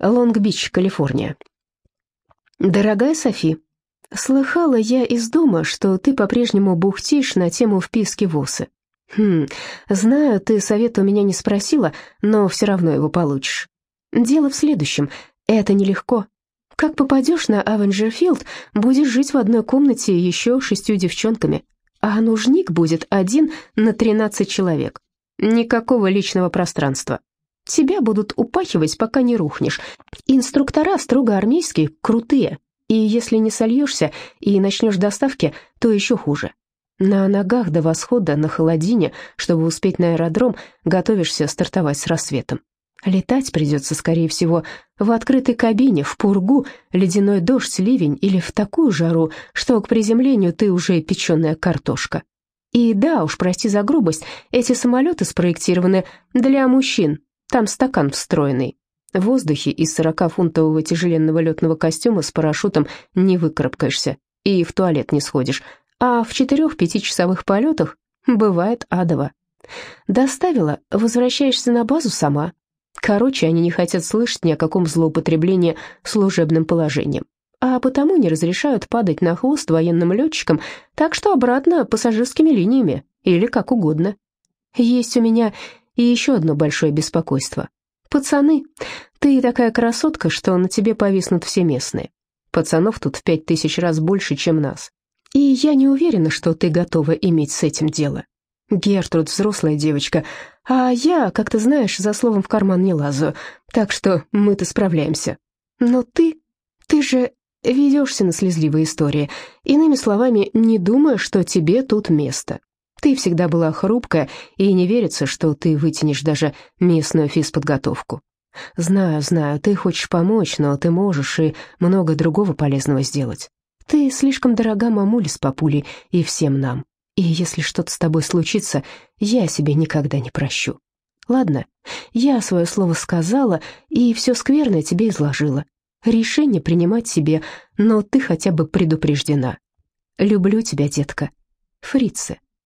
Лонг-Бич, Калифорния. Дорогая Софи, слыхала я из дома, что ты по-прежнему бухтишь на тему вписки в ОСы. Хм, знаю, ты совета у меня не спросила, но все равно его получишь. Дело в следующем, это нелегко. Как попадешь на Авенджерфилд, будешь жить в одной комнате еще шестью девчонками, а нужник будет один на тринадцать человек. Никакого личного пространства. Тебя будут упахивать, пока не рухнешь. Инструктора строго армейские, крутые. И если не сольешься и начнешь доставки, то еще хуже. На ногах до восхода на холодине, чтобы успеть на аэродром, готовишься стартовать с рассветом. Летать придется, скорее всего, в открытой кабине, в пургу, ледяной дождь, ливень или в такую жару, что к приземлению ты уже печеная картошка. И да, уж прости за грубость, эти самолеты спроектированы для мужчин, там стакан встроенный. В воздухе из 40-фунтового тяжеленного летного костюма с парашютом не выкарабкаешься и в туалет не сходишь, а в 4-5-часовых полетах бывает адово. Доставила, возвращаешься на базу сама. Короче, они не хотят слышать ни о каком злоупотреблении служебным положением, а потому не разрешают падать на хвост военным летчикам, так что обратно пассажирскими линиями или как угодно. Есть у меня и еще одно большое беспокойство. Пацаны, ты такая красотка, что на тебе повиснут все местные. Пацанов тут в пять тысяч раз больше, чем нас. И я не уверена, что ты готова иметь с этим дело. Гертруд взрослая девочка, а я, как ты знаешь, за словом в карман не лазаю, так что мы-то справляемся. Но ты, ты же ведешься на слезливые истории, иными словами, не думая, что тебе тут место. Ты всегда была хрупкая, и не верится, что ты вытянешь даже местную физподготовку. Знаю, знаю, ты хочешь помочь, но ты можешь и много другого полезного сделать. Ты слишком дорога мамуле с папулей и всем нам. И если что-то с тобой случится, я себе никогда не прощу. Ладно, я свое слово сказала и все скверное тебе изложила. Решение принимать себе, но ты хотя бы предупреждена. Люблю тебя, детка. Фрицы.